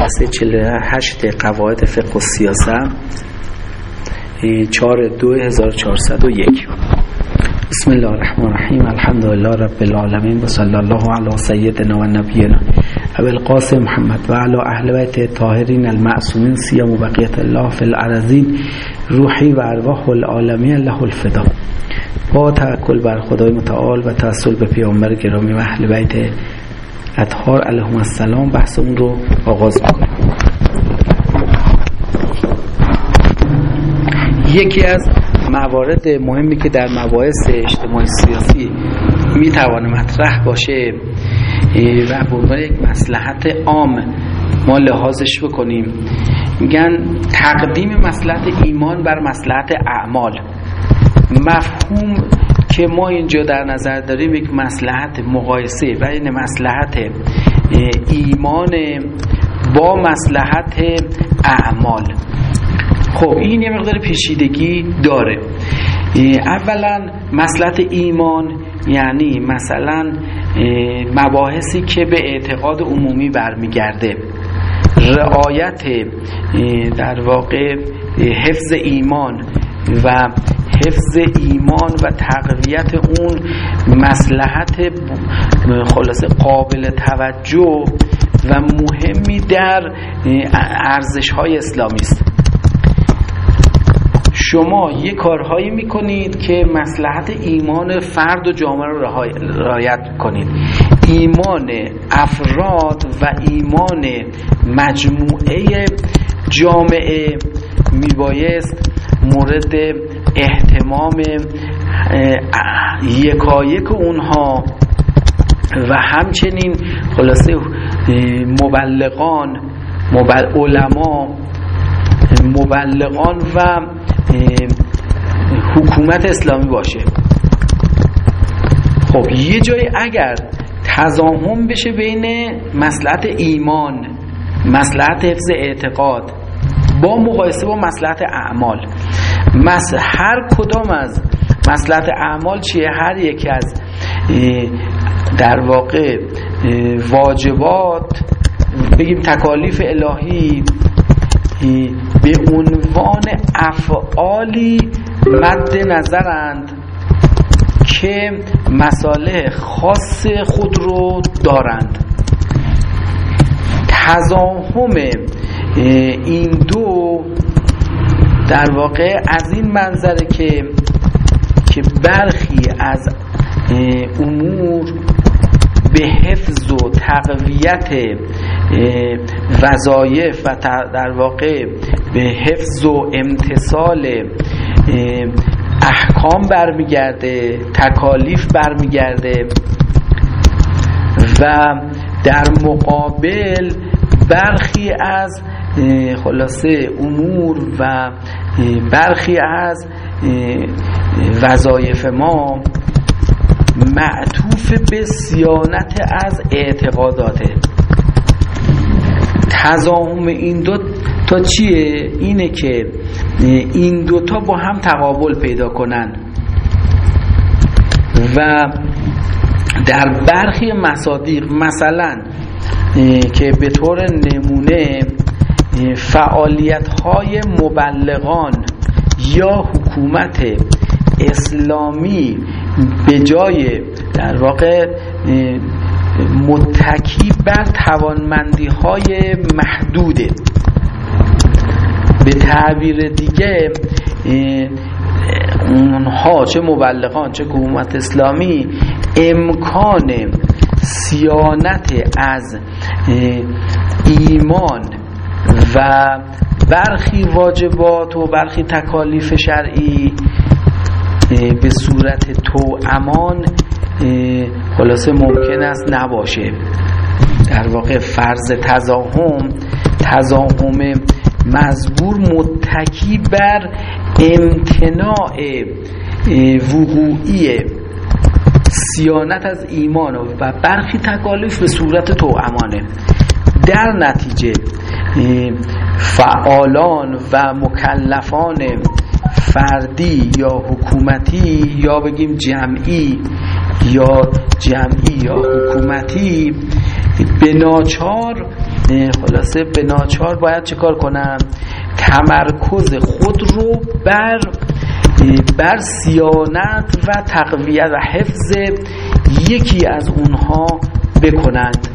جلسه 48 قواعد فقه و سیاست 4 2 1401 بسم الله الرحمن الرحیم. الحمد لله رب العالمین و صلی الله علی سیدنا و نبینا. ابو القاسم محمد و علی اهل بیت الطاهرین المعصومین سیما بقیت الله فی الارضین روحی و ارواح العالمین له الفدا. با توکل بر خدای متعال و توسل به پیامبر گرامی و اهل بیت اطهار علیهم السلام بحث اون رو آغاز می‌کنیم یکی از موارد مهمی که در مباحث اجتماعی سیاسی می‌توانه مطرح باشه و عنوان یک مسلحت عام ما لحاظش بکنیم میگن تقدیم مسلحت ایمان بر مسلحت اعمال. مفهوم که ما اینجا در نظر داریم یک مسلحت مقایسه بین مسلحت ایمان با مسلحت اعمال. خب این یه مقدار پیشیدگی داره. اولا مسلحت ایمان یعنی مثلا مباحثی که به اعتقاد عمومی برمیگرده. رعایت در واقع حفظ ایمان و حفظ ایمان و تقویت اون مسلحت خلاصه قابل توجه و مهمی در ارزش های اسلامی است. شما یه کارهایی می‌کنید که مسلحت ایمان فرد و جامعه رو رعایت کنید. ایمان افراد و ایمان مجموعه جامعه میبایست مورد احتمام یکایک اونها و همچنین خلاصه مبلغان مبل... علما مبلغان و حکومت اسلامی باشه. خب یه جایی اگر تضاهم بشه بین مسلحت ایمان مسلحت حفظ اعتقاد با مقایسه با مسلحت اعمال. مس... هر کدام از مسلحت اعمال چیه؟ هر یکی از در واقع واجبات بگیم تکالیف الهی به عنوان افعالی مد نظرند که مساله خاص خود رو دارند. تضاهم این دو در واقع از این منظره که که برخی از امور به حفظ و تقویت وظایف و در واقع به حفظ و امتصال احکام برمیگرده تکالیف برمیگرده و در مقابل برخی از خلاصه امور و برخی از وظایف ما معطوف به سیانت از اعتقاداته تضاهم این دو تا چیه؟ اینه که این دوتا با هم تقابل پیدا کنن و در برخی مصادیق مثلا که به طور نمونه فعالیت های مبلغان یا حکومت اسلامی به جای در واقع متکی بر توانمندی های محدوده. به تعبیر دیگه اونها چه مبلغان چه حکومت اسلامی امکان سیانت از ایمان و برخی واجبات و برخی تکالیف شرعی به صورت تو امان خلاصه ممکن است نباشه. در واقع فرض تزاهم تزاهم مزبور متکی بر امتناع وقوعی سیانت از ایمان و برخی تکالیف به صورت تو امانه. در نتیجه فعالان و مکلفان فردی یا حکومتی یا بگیم جمعی یا جمعی یا حکومتی به ناچار خلاصه به ناچار باید چیکار کنم تمرکز خود رو بر بر سیانت و تقویت و حفظ یکی از اونها بکنند.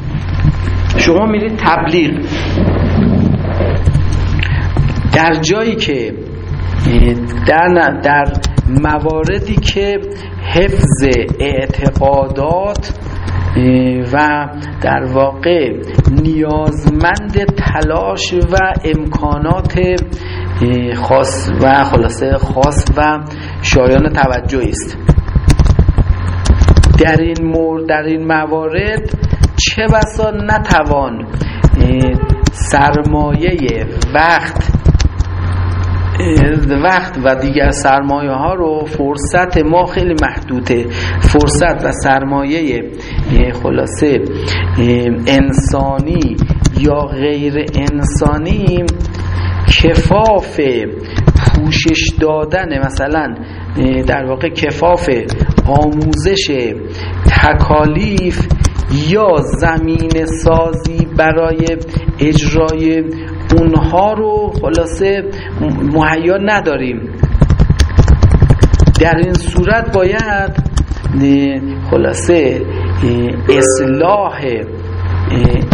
شما میرید تبلیغ. در جایی که در, در مواردی که حفظ اعتقادات و در واقع نیازمند تلاش و امکانات خاص و خلاصه خاص و شایان توجه است. در این مورد در این موارد چه بسا نتوان سرمایه وقت وقت و دیگر سرمایه ها رو فرصت ما خیلی محدوده. فرصت و سرمایه خلاصه انسانی یا غیر انسانی کفاف پوشش دادن مثلا در واقع کفاف آموزش تکالیف یا زمین سازی برای اجرای اونها رو خلاصه مهیا نداریم. در این صورت باید خلاصه اصلاح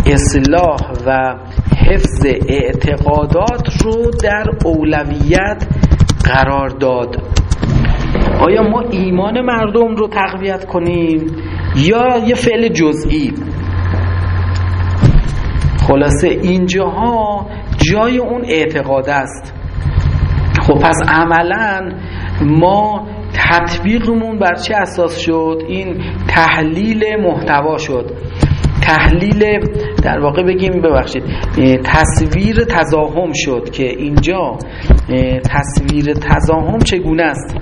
اصلاح و حفظ اعتقادات رو در اولویت قرار داد. آیا ما ایمان مردم رو تقویت کنیم؟ یا یه فعل جزئی. خلاصه اینجاها جای اون اعتقاد است. خب پس عملا ما تطبیقمون بر چه اساس شد؟ این تحلیل محتوا شد. تحلیل در واقع بگیم ببخشید تصویر تزاهم شد که اینجا تصویر تزاهم چگونه است؟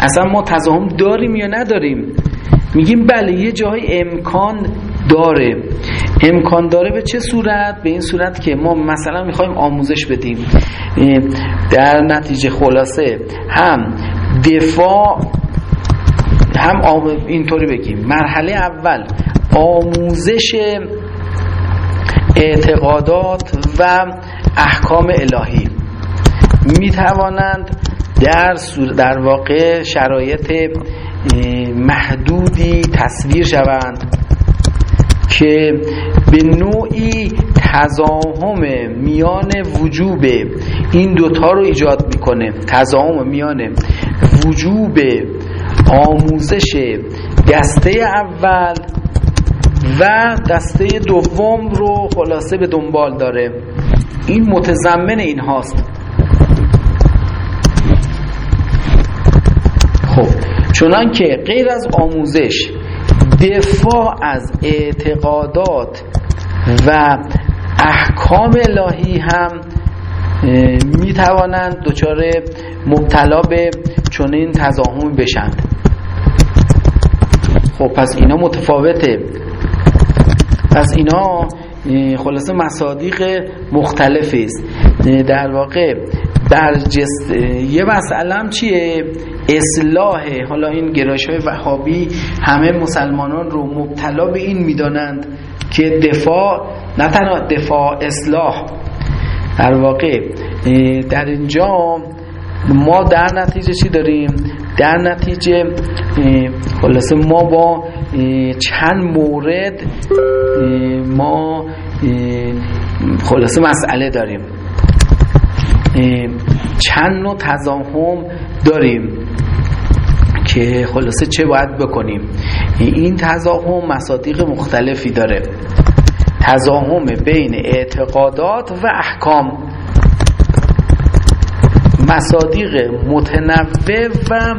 اصلا ما تزاهم داریم یا نداریم؟ میگیم بله یه جای امکان داره. امکان داره به چه صورت؟ به این صورت که ما مثلا می‌خوایم آموزش بدیم. در نتیجه خلاصه هم دفاع هم اینطوری بگیم. مرحله اول آموزش اعتقادات و احکام الهی. می توانند در, در واقع شرایط محدودی تصویر شوند که به نوعی تضاهم میان وجوب این دوتا رو ایجاد می‌کنه. تضاهم میان وجوب آموزش دسته اول و دسته دوم رو خلاصه به دنبال داره. این متضمن این هاست خب. چنان که غیر از آموزش دفاع از اعتقادات و احکام الهی هم می توانند دچار مبتلا به چنین تضاهمی بشند. خب پس اینا متفاوته. پس اینا خلاصه مصادیق مختلفی است در واقع برجست یه مسئله چیه؟ اصلاح حالا این گرایش های وهابی همه مسلمانان رو مبتلا به این می‌دانند که دفاع نه تنها دفاع اصلاح. در واقع در اینجا ما در نتیجه چی داریم؟ در نتیجه خلاصه ما با چند مورد ما خلاصه مسئله داریم. چند نوع تضاهم داریم که خلاصه چه باید بکنیم؟ این تضاهم مصادیق مختلفی داره. تضاهم بین اعتقادات و احکام. مصادیق متنوع و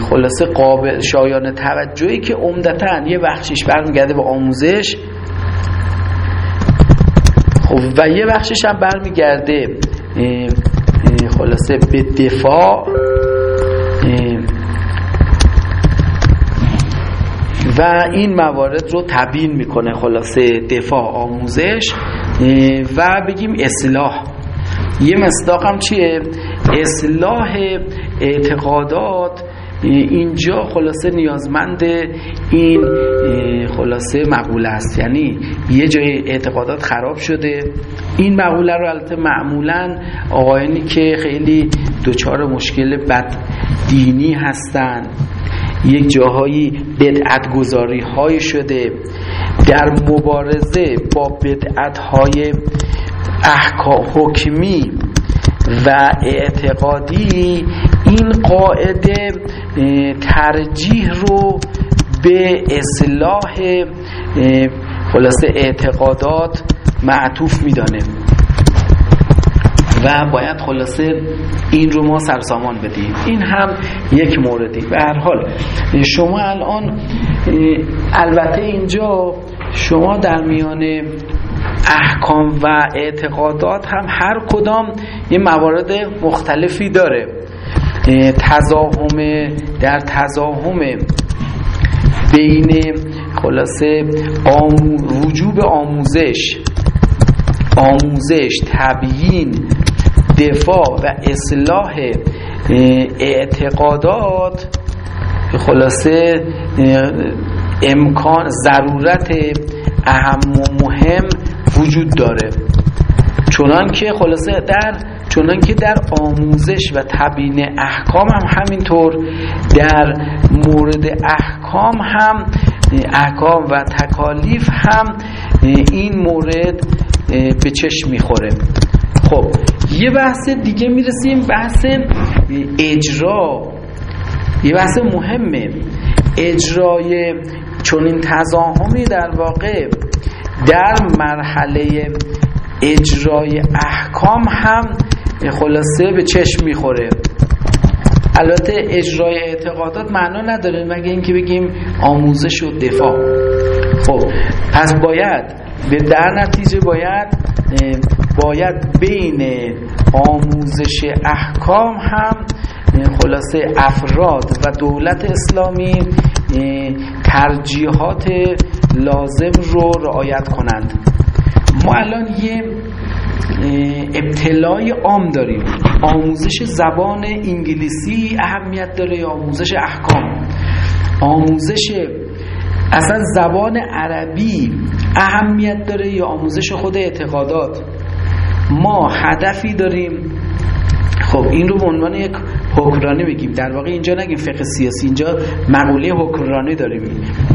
خلاصه قابل شایان توجهی که عمدتا یه بخشش برمیگرده به آموزش و یه بخشش هم برمیگرده خلاصه به دفاع. و این موارد رو تبیین می‌کنه خلاصه دفاع آموزش. و بگیم اصلاح. یه مصداق هم چیه؟ اصلاح اعتقادات اینجا خلاصه نیازمند این خلاصه مقوله است. یعنی یه جای اعتقادات خراب شده. این مقوله رو البته معمولا آقایانی که خیلی دچار مشکل بد دینی هستند یک جاهایی بدعت گذاری های شده. در مبارزه با بدعت های احکام حکمی و اعتقادی این قاعده ترجیح رو به اصلاح خلاصه اعتقادات معطوف میدانه. و باید خلاصه این رو ما سرسامان بدیم. این هم یک موردی. به هر حال شما الان البته اینجا شما در میان احکام و اعتقادات هم هر کدام یه موارد مختلفی داره. تزاهم در تزاهم بین خلاصه آمو وجوب آموزش آموزش تبیین دفاع و اصلاح اعتقادات خلاصه امکان ضرورت اهم و مهم وجود داره. چنان که خلاصه در چنان که در آموزش و تبیین احکام هم همینطور در مورد احکام هم احکام و تکالیف هم این مورد به چشم می‌خوره. خب یه بحث دیگه می‌رسیم بحث اجرا. یه بحث مهمه. اجرای چون این تزاهمی در واقع در مرحله اجرای احکام هم خلاصه به چشم می‌خوره. البته اجرای اعتقادات معنا نداره. مگه اینکه بگیم آموزش و دفاع. خب پس باید به در نتیجه باید باید بین آموزش احکام هم خلاصه افراد و دولت اسلامی ترجیحات لازم رو رعایت کنند. ما الان یه ابتلای عام داریم. آموزش زبان انگلیسی اهمیت داره یا آموزش احکام. آموزش اصلا زبان عربی اهمیت داره یا آموزش خود اعتقادات. ما هدفی داریم. خب این رو به عنوان یک حکمرانی بگیم در واقع اینجا نگیم فقه سیاسی اینجا مقوله حکمرانی داریم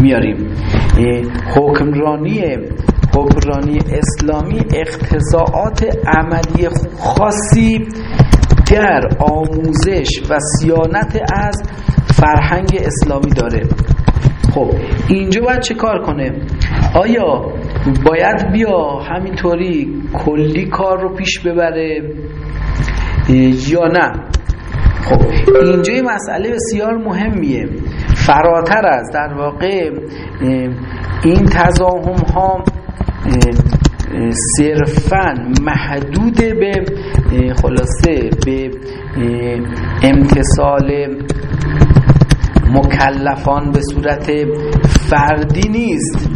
میاریم حکمرانی حکمرانی اسلامی اقتضاعات عملی خاصی در آموزش و سیانت از فرهنگ اسلامی داره. خب اینجا باید چه کار کنه؟ آیا باید بیا همینطوری کلی کار رو پیش ببره؟ یا نه؟ خب اینجا مسئله بسیار مهمیه. فراتر از در واقع این تضاهم ها صرفا محدود به خلاصه به امتصال مکلفان به صورت فردی نیست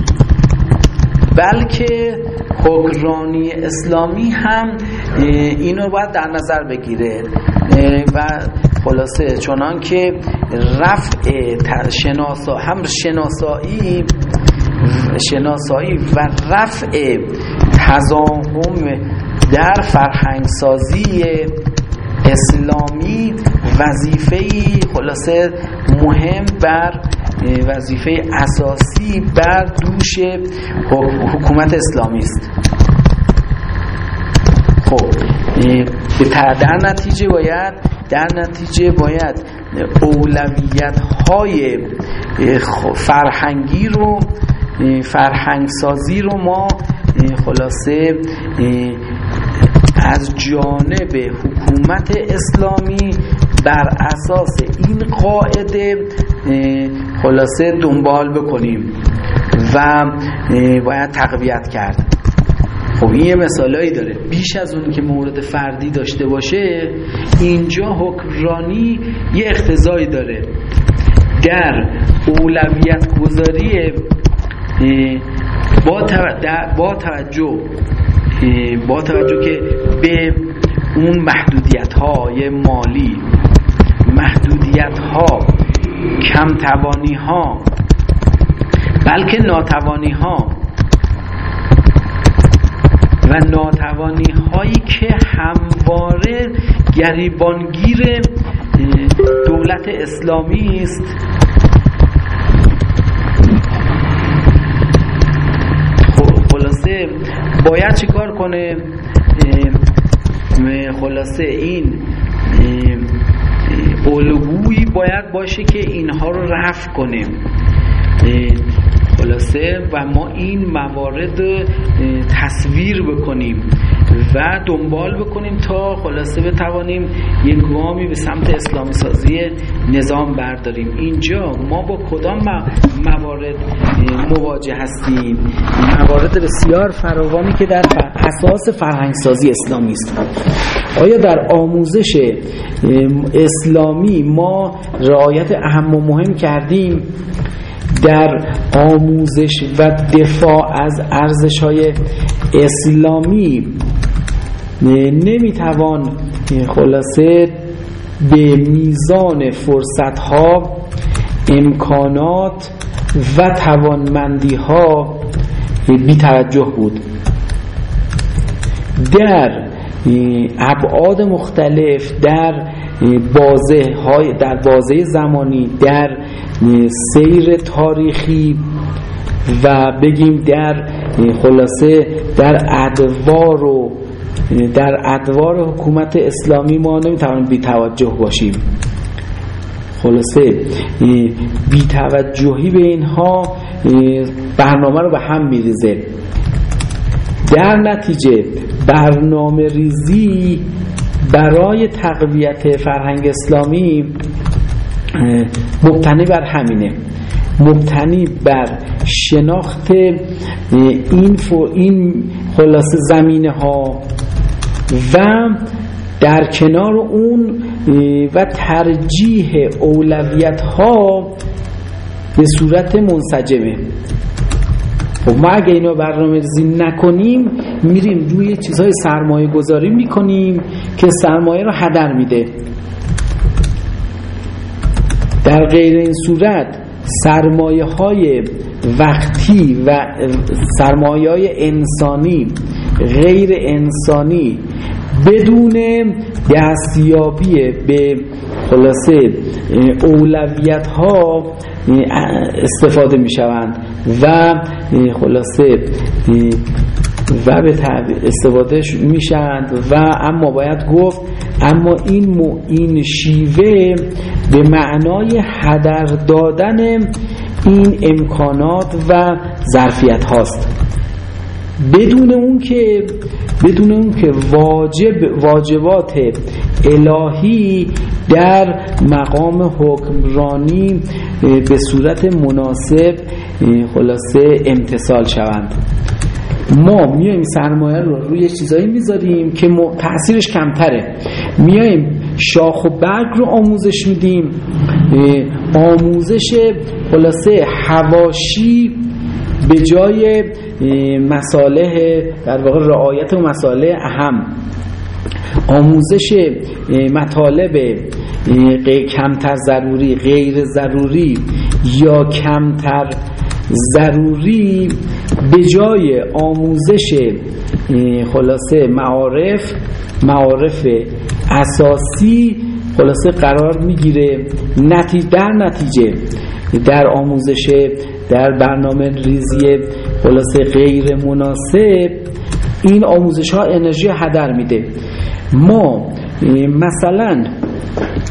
بلکه حکرانی اسلامی هم اینو باید در نظر بگیره. و خلاصه چنان که رفع شناسا هم شناسایی شناسایی و رفع تضاهم در فرهنگسازی اسلامی وظیفه خلاصه مهم بر وظیفه اساسی بر دوش حکومت اسلامی است. خب در نتیجه باید در نتیجه باید اولویت های فرهنگی رو فرهنگسازی رو ما خلاصه از جانب حکومت اسلامی بر اساس این قاعده خلاصه دنبال بکنیم و باید تقویت کرد. خب این یه مثالایی داره. بیش از اون که مورد فردی داشته باشه اینجا حکمرانی یه اختزایی داره. در اولویت گذاری با, با توجه با توجه که به اون محدودیت های مالی محدودیت ها کم توانی ها بلکه ناتوانی ها و ناتوانی هایی که همواره گریبانگیر دولت اسلامی است. خلاصه باید چیکار کنه؟ خلاصه این الگویی باید باشه که اینها رو رفع کنیم. خلاصه و ما این موارد تصویر بکنیم و دنبال بکنیم تا خلاصه بتوانیم یک گامی به سمت اسلامی سازی نظام برداریم. اینجا ما با کدام موارد مواجه هستیم؟ موارد بسیار فراوانی که در اساس فرهنگسازی اسلامی است. آیا در آموزش اسلامی ما رعایت اهم و مهم کردیم؟ در آموزش و دفاع از ارزش های اسلامی نمی‌توان خلاصه به میزان فرصت ها امکانات و توانمندی ها بی بود. در ابعاد مختلف در بازه های در بازه زمانی در سیر تاریخی و بگیم در خلاصه در ادوار و در ادوار حکومت اسلامی ما نمی‌توانیم بی توجه باشیم. خلاصه بی توجهی به اینها برنامه رو به هم میریزه. در نتیجه برنامه ریزی برای تقویت فرهنگ اسلامی مبتنی بر همینه. مبتنی بر شناخت این, این خلاصه زمینه ها و در کنار اون و ترجیح اولویت ها به صورت منسجمه. خب ما اگه اینو برنامه ریزی نکنیم میریم روی چیزهای سرمایه گذاری می‌کنیم که سرمایه رو هدر میده. در غیر این صورت سرمایه های وقتی و سرمایه های انسانی غیر انسانی بدون دستیابی به خلاصه اولویت ها استفاده می شوند و خلاصه و به استفاده میشند و اما باید گفت اما این این شیوه به معنای هدر دادن این امکانات و ظرفیت هاست بدون اون که بدون اون که واجب واجبات الهی در مقام حکمرانی به صورت مناسب خلاصه امتصال شوند. ما میایم سرمایه رو روی چیزایی می‌ذاریم که تاثیرش کمتره. میایم شاخ و برگ رو آموزش میدیم. آموزش خلاصه هواشی به جای مساله در واقع رعایت و مساله اهم. آموزش مطالب کمتر ضروری غیر ضروری یا کمتر ضروری به جای آموزش خلاصه معارف معارف اساسی خلاصه قرار می‌گیره. نتیجه در نتیجه در آموزش در برنامه ریزی خلاصه غیر مناسب این آموزش ها انرژی هدر میده. ما مثلا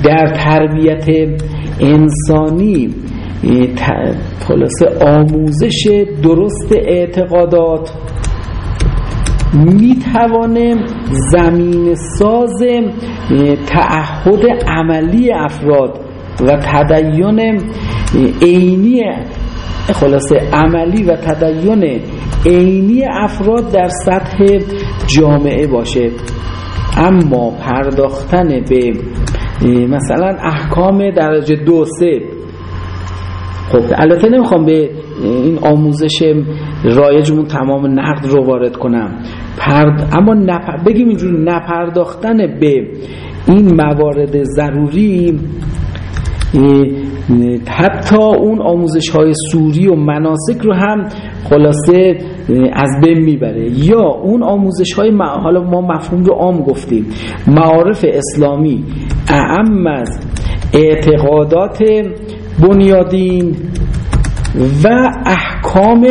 در تربیت انسانی خلاصه آموزش درست اعتقادات می توانه زمین ساز تعهد عملی افراد و تدین عینی خلاصه عملی و تدین عینی افراد در سطح جامعه باشه. اما پرداختن به مثلا احکام درجه دو سه. خب البته نمی‌خوام به این آموزش رایجمون تمام نقد رو وارد کنم. پرد... اما نپ... بگیم اینجور نپرداختن به این موارد ضروری حتی اون آموزش های سوری و مناسک رو هم خلاصه از بین می‌بره. یا اون آموزش های حالا ما مفهوم رو عام گفتیم. معارف اسلامی اعم از اعتقادات بنیادین و احکام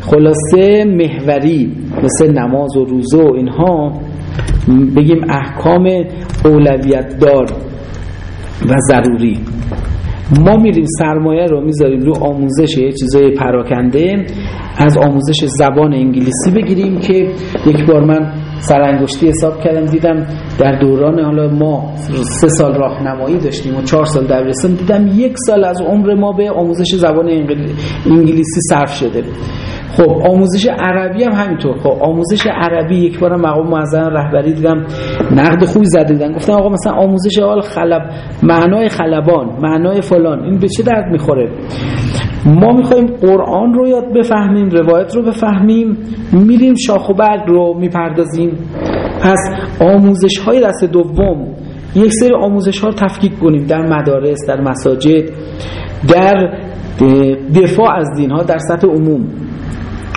خلاصه محوری مثل نماز و روزه و اینها بگیم احکام اولویت دار و ضروری. ما میریم سرمایه رو می‌ذاریم رو آموزش یه چیزای پراکنده از آموزش زبان انگلیسی بگیریم که یک بار من سرانگشتی حساب کردم دیدم در دوران حالا ما سه سال راهنمایی داشتیم و چهار سال دبیرستان دیدم یک سال از عمر ما به آموزش زبان انگلیسی صرف شده. خب آموزش عربی هم همینطور. خب آموزش عربی یک بار مقام معظم رهبری دیدم نقد خوبی زده دیدن گفتن آقا مثلا آموزش حال خلب معنای خلبان معنای فلان این به چه درد می‌خوره؟ ما می‌خوایم قرآن رو یاد بفهمیم روایت رو بفهمیم میریم شاخ و برگ رو می‌پردازیم. پس آموزش های دست دوم یک سری آموزش ها رو تفکیک کنیم در مدارس در مساجد در دفاع از دین ها در سطح عموم.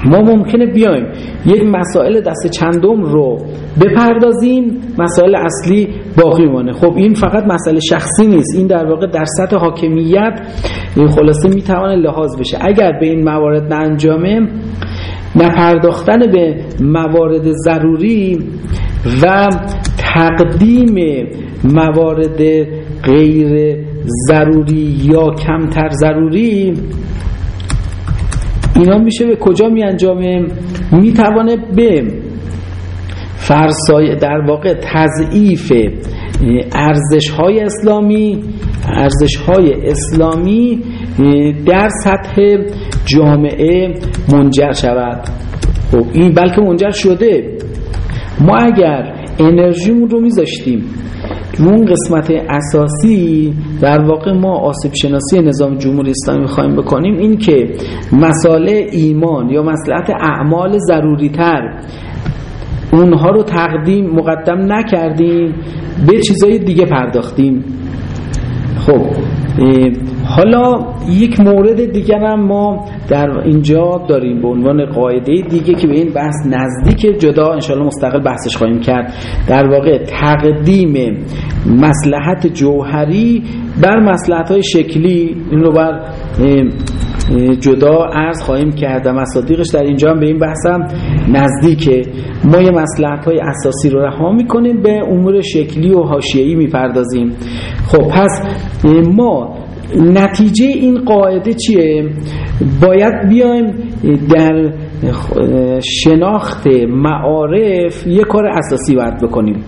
ما ممکنه بیایم یک مسائل دست چندم رو بپردازیم مسائل اصلی باقی مانه خب این فقط مسئله شخصی نیست این در واقع در سطح حاکمیت خلاصه می‌توانه لحاظ بشه. اگر به این موارد نانجامه نپرداختن به موارد ضروری و تقدیم موارد غیر ضروری یا کمتر ضروری اینا میشه به کجا می انجامه می‌توانه به فرسای در واقع تضعیف ارزش های اسلامی ارزش های اسلامی در سطح جامعه منجر شود. خب این بلکه منجر شده. ما اگر انرژیمون رو میذاشتیم اون قسمت اساسی در واقع ما آسیب شناسی نظام جمهوری اسلامی خواهیم بکنیم این که مساله ایمان یا مسئلت اعمال ضروری تر اونها رو تقدیم مقدم نکردیم به چیزای دیگه پرداختیم. خب حالا یک مورد دیگر هم ما در اینجا داریم به عنوان قاعده دیگه که به این بحث نزدیک جدا انشاءالله مستقل بحثش خواهیم کرد. در واقع تقدیم مسلحت جوهری بر مسلحت های شکلی این رو بر جدا عرض خواهیم کرد و مصادیقش در اینجا هم به این بحث هم نزدیکه. ما یه مسلحت های اساسی رو رها می‌کنیم به امور شکلی و حاشیه‌ای می‌پردازیم. خب پس ما نتیجه این قاعده چیه؟ باید بیایم در شناخت معارف یه کار اساسی باید بکنیم.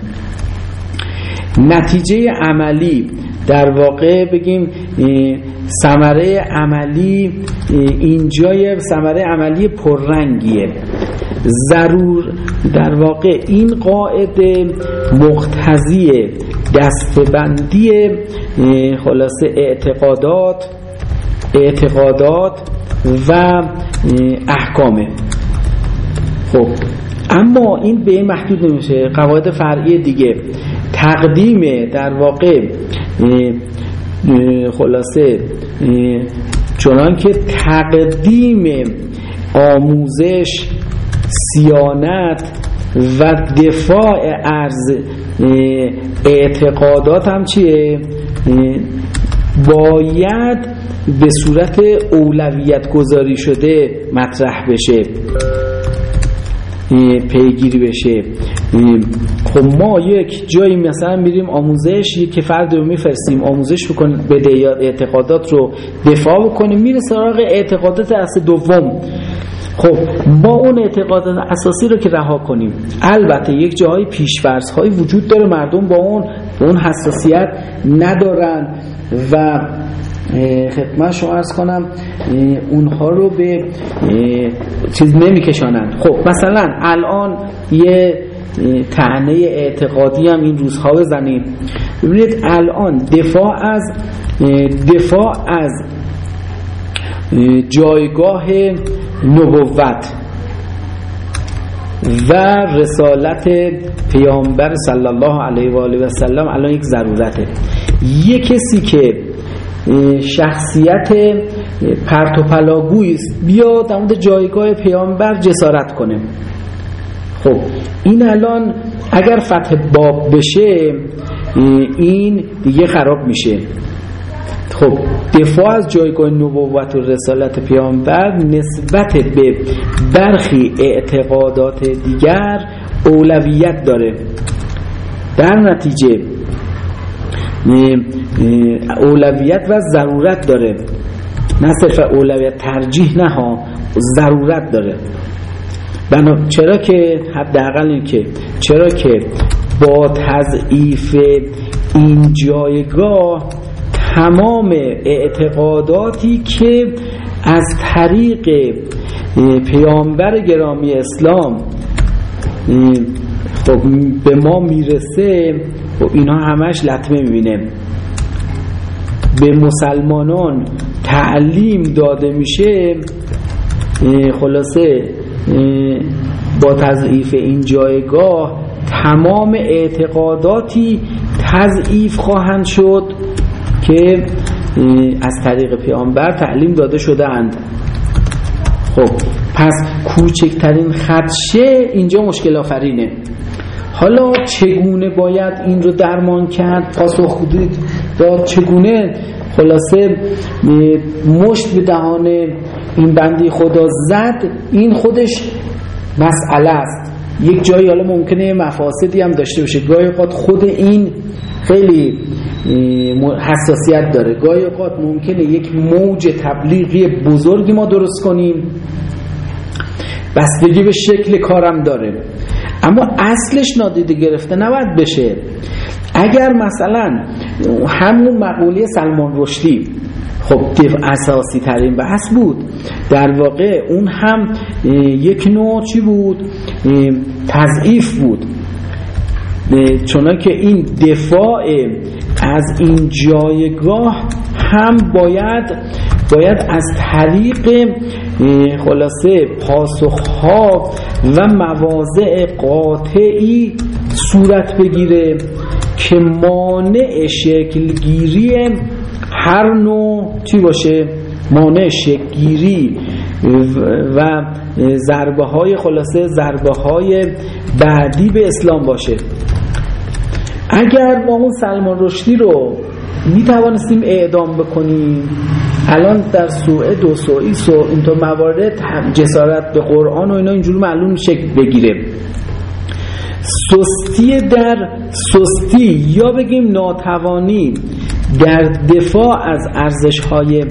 نتیجه عملی در واقع بگیم ثمره عملی اینجای ثمره عملی پررنگیه. ضرور در واقع این قاعده مقتضی دستبندی خلاصه اعتقادات اعتقادات و احکامه. خب اما این به این محدود نمیشه. قواعد فرعی دیگه. تقدیم در واقع خلاصه چنان که تقدیم آموزش سیانت و دفاع ارز اعتقادات هم چیه؟ باید به صورت اولویت گذاری شده مطرح بشه. پیگیری بشه. خب ما یک جایی مثلا میریم آموزش یک فرد رو میفرستیم آموزش بکنیم بده یا اعتقادات رو دفاع بکنیم میره سراغ اعتقادات اصل دوم. خب ما اون اعتقادات اساسی رو که رها کنیم. البته یک جاهای پیشورز های وجود داره مردم با اون اون حساسیت ندارن و خدمت شما ارز کنم اونها رو به چیز نمیکشانند. خب مثلا الان یه تعنه اعتقادی هم این روزها بزنیم ببینید الان دفاع از دفاع از جایگاه نبوت و رسالت پیامبر صلی الله علیه و آله و سلم الان یک ضرورته. یه کسی که شخصیت پرت و پلاگویی است. بیا در مورد جایگاه پیامبر جسارت کنه. خب این الان اگر فتح باب بشه این دیگه خراب میشه. خب دفاع از جایگاه نبوت و رسالت پیامبر نسبت به برخی اعتقادات دیگر اولویت داره. در نتیجه اولویت و ضرورت داره. نه صرف اولویت ترجیح نه ها ضرورت داره. بنا چرا که حداقل این که چرا که با تضعیف این جایگاه تمام اعتقاداتی که از طریق پیامبر گرامی اسلام خب به ما می‌رسه و خب اینا همش لطمه می‌بینه. به مسلمانان تعلیم داده میشه خلاصه با تضعیف این جایگاه تمام اعتقاداتی تضعیف خواهند شد که از طریق پیامبر تعلیم داده شده اند خب پس کوچکترین خدشه اینجا مشکل آفرینه. حالا چگونه باید این رو درمان کرد؟ پاسخ داد چگونه خلاصه مشت به دهان این بندی خدا زد این خودش مسئله است. یک جایی حالا ممکنه مفاسدی هم داشته باشه. گاهی اوقات خود این خیلی حساسیت داره. گاهی اوقات ممکنه یک موج تبلیغی بزرگی ما درست کنیم. بستگی به شکل کارم داره. اما اصلش نادیده گرفته نباید بشه. اگر مثلا همون مقوله سلمان رشدی خب اساسی ترین بحث بود. در واقع اون هم یک نوع چی بود؟ تضعیف بود. چون که این دفاع از این جایگاه هم باید باید از طریق خلاصه پاسخها و مواضع قاطعی صورت بگیره. که مانع شکلگیری هر نوع چی باشه؟ مانع شکلگیری و ضربه های خلاصه ضربه های بعدی به اسلام باشه. اگر ما اون سلمان رشدی رو می توانستیم اعدام بکنیم الان در سوئد و سوئیس و اینطور موارد جسارت به قرآن و اینا اینجور معلوم شکل بگیره. سستی در سستی یا بگیم ناتوانی در دفاع از ارزش های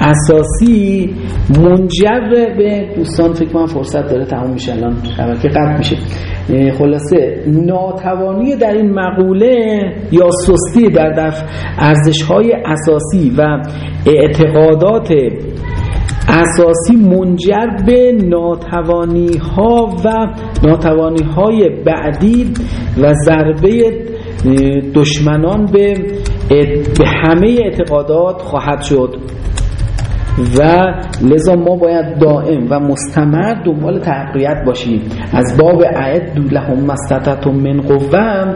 اساسی منجر به دوستان فکر من فرصت داره تموم میشه الان شبکه قطع میشه. خلاصه ناتوانی در این مقوله یا سستی در دفع ارزش های اساسی و اعتقادات اساسی منجر به ناتوانی ها و ناتوانی های بعدی و ضربه دشمنان به به همه اعتقادات خواهد شد. و لذا ما باید دائم و مستمر دنبال تقویت باشیم. از باب عید لهم مستطعتم من قوه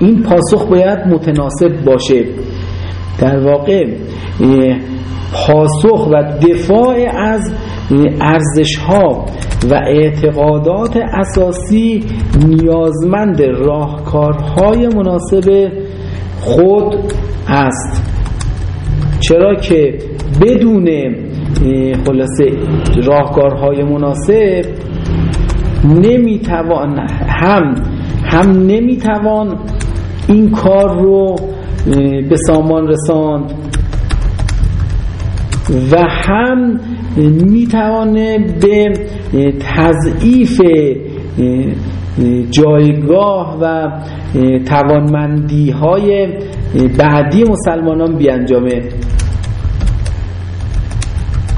این پاسخ باید متناسب باشه. در واقع پاسخ و دفاع از ارزش ها و اعتقادات اساسی نیازمند راهکارهای مناسب خود است. چرا که بدون خلاصه راهکارهای مناسب نمی‌توان هم هم نمی‌توان این کار رو به سامان رساند. و هم می‌توانه به تضعیف جایگاه و توانمندی های بعدی مسلمانان بیانجامه.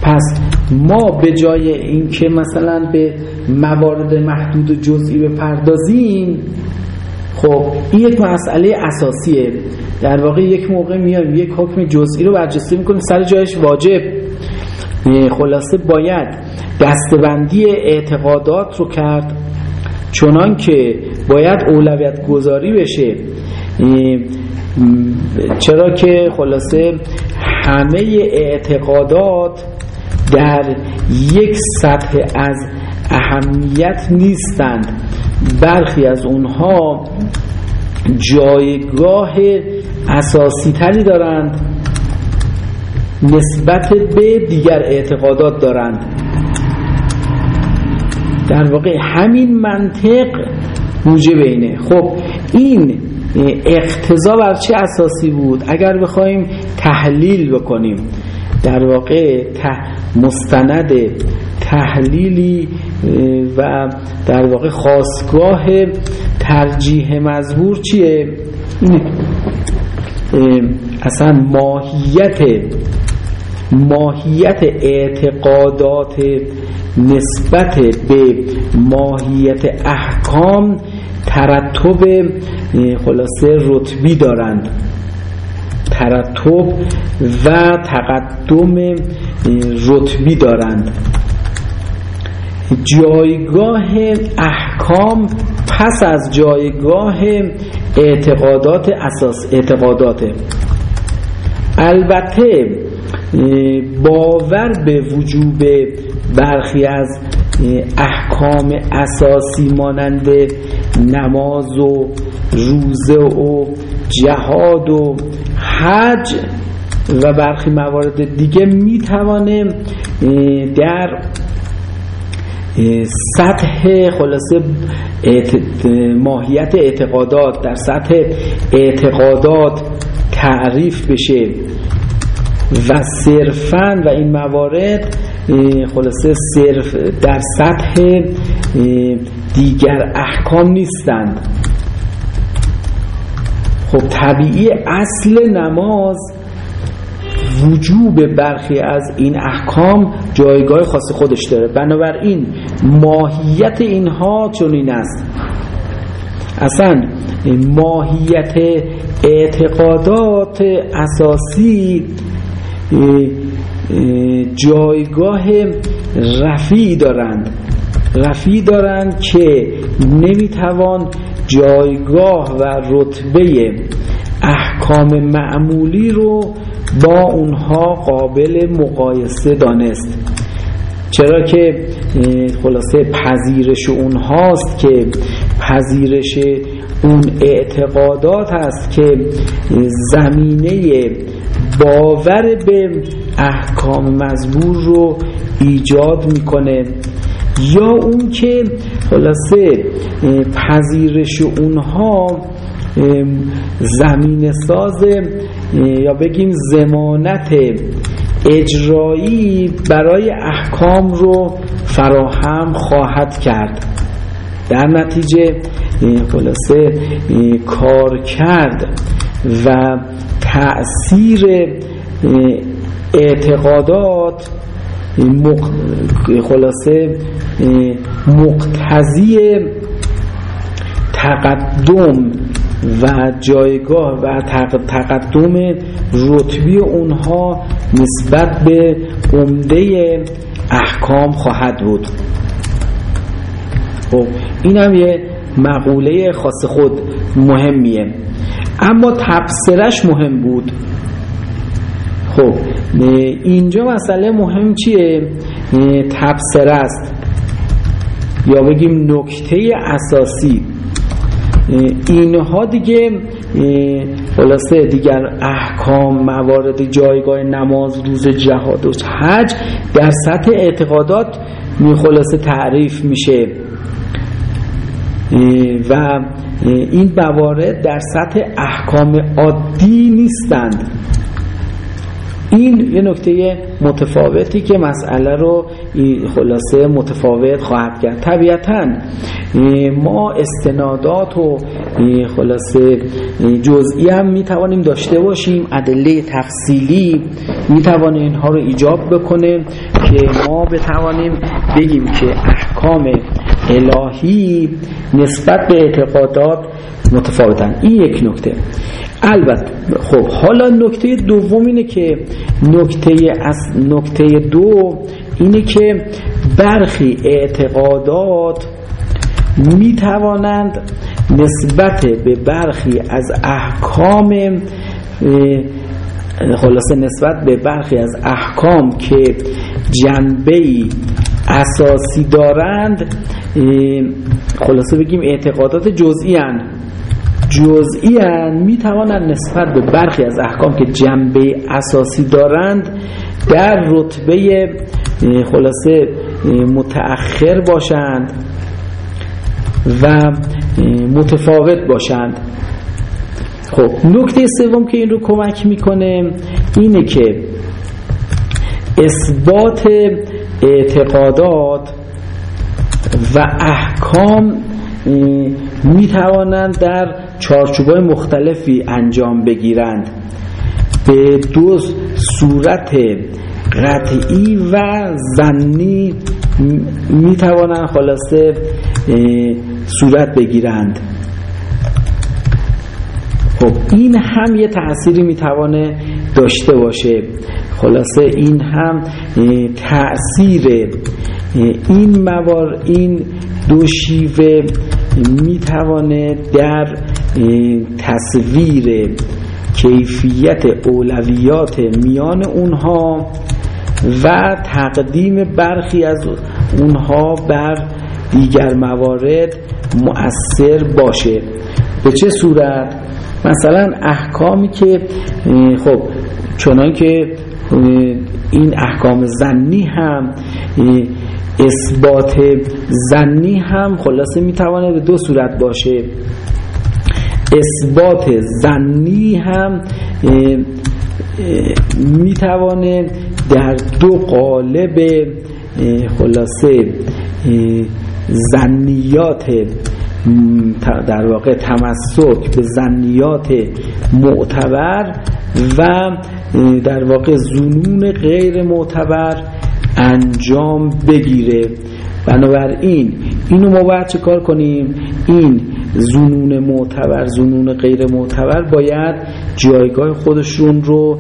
پس ما به جای اینکه مثلا به موارد محدود و جزئی بپردازیم خب این یک مسئله اساسیه. در واقع یک موقع میایم یک حکم جزئی رو برجسته می‌کنیم سر جایش واجب. خلاصه باید دستبندی اعتقادات رو کرد چنان که باید اولویت گذاری بشه. چرا که خلاصه همه اعتقادات در یک سطح از اهمیت نیستند. برخی از اونها جایگاه اساسی تری دارند نسبت به دیگر اعتقادات دارند. در واقع همین منطق موجب اینه. خب این اقتضا بر چه اساسی بود؟ اگر بخوایم تحلیل بکنیم در واقع مستند تحلیلی و در واقع خواستگاه ترجیح مزبور چیه؟ اصلا ماهیت ماهیت اعتقادات نسبت به ماهیت احکام ترتب خلاصه رتبی دارند. ترتب و تقدم رتبی دارند. جایگاه احکام پس از جایگاه اعتقادات اساس اعتقاداته. البته باور به وجوب برخی از احکام اساسی مانند نماز و روزه و جهاد و حج و برخی موارد دیگه می‌توانه در سطح خلاصه ماهیت اعتقادات در سطح اعتقادات تعریف بشه و صرفا و این موارد خلاصه صرف در سطح دیگر احکام نیستند. خب طبیعی اصل نماز وجوب برخی از این احکام جایگاه خاص خودش داره. بنابراین ماهیت اینها چنین است. اصلا ماهیت اعتقادات اساسی جایگاه رفی دارند. رفی دارند که نمی‌توان جایگاه و رتبه احکام معمولی رو با اونها قابل مقایسه دانست. چرا که خلاصه پذیرش اونهاست که پذیرش اون اعتقادات است که زمینه باور به احکام مزبور رو ایجاد می‌کنه. یا اون که خلاصه پذیرش اونها زمین ساز یا بگیم زمانت اجرایی برای احکام رو فراهم خواهد کرد. در نتیجه خلاصه کار کرد و تأثیر اعتقادات خلاصه مقتضی تقدم و جایگاه و تقدم رتبی اونها نسبت به عمده احکام خواهد بود. خب این هم یه مقوله خاص خود مهمیه. اما تبصرش مهم بود. خب اینجا مسئله مهم چیه؟ تبصره است. یا بگیم نکته اساسی. اینها دیگه خلاصه دیگر احکام موارد جایگاه نماز روز جهاد و حج در سطح اعتقادات خلاصه تعریف میشه. و این موارد در سطح احکام عادی نیستند. این یه نکته متفاوتی که مسئله رو خلاصه متفاوت خواهد کرد. طبیعتا ما استنادات و خلاصه جزئی هم می‌توانیم داشته باشیم. ادله تفصیلی می‌توانه اینها رو ایجاب بکنه که ما بتوانیم بگیم که احکام الهی نسبت به اعتقادات متفاوتن. این یک نکته. البته خب حالا نکته دوم اینه که نکته از نکته دو اینه که برخی اعتقادات می توانند نسبت به برخی از احکام خلاصه نسبت به برخی از احکام که جنبه اساسی دارند خلاصه بگیم اعتقادات جزئی هن. جزئی هن می توانند نسبت به برخی از احکام که جنبه اساسی دارند در رتبه خلاصه متأخر باشند و متفاوت باشند. خب نکته سوم که این رو کمک می‌کنه اینه که اثبات اعتقادات و احکام می توانند در چارچوبای مختلفی انجام بگیرند. به دو صورت قطعی و زنی می توانند خلاصه صورت بگیرند. خب این هم یه تأثیری می‌توانه داشته باشه. خلاصه این هم تأثیر این موار این دو شیوه می‌توانه در تصویر کیفیت اولویات میان اونها و تقدیم برخی از اونها بر دیگر موارد مؤثر باشه. به چه صورت؟ مثلا احکامی که خب چنان که این احکام زنی هم اثبات زنی هم خلاصه می‌توانه به دو صورت باشه. اثبات زنی هم می‌توانه در دو قالب خلاصه زنیات در واقع تمسک به زنیات معتبر و در واقع زنون غیر معتبر انجام بگیره. بنابراین اینو ما باید چه کار کنیم؟ این زنون معتبر زنون غیر معتبر باید جایگاه خودشون رو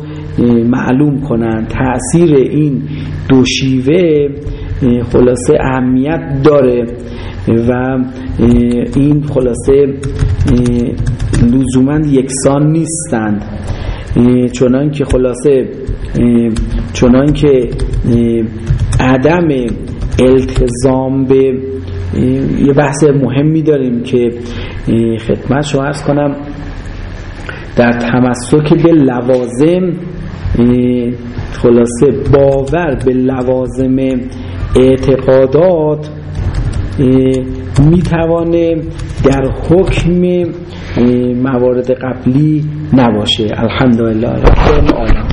معلوم کنن تأثیر این دو شیوه خلاصه اهمیت داره و این خلاصه لزوما یکسان نیستند. چنان که خلاصه چنان که عدم التزام به یه بحث مهمی داریم که خدمت شما ارز کنم در تمسک به لوازم خلاصه باور به لوازم اعتقادات می‌توانه در حکم موارد قبلی نباشه. الحمدلله رب العالمین.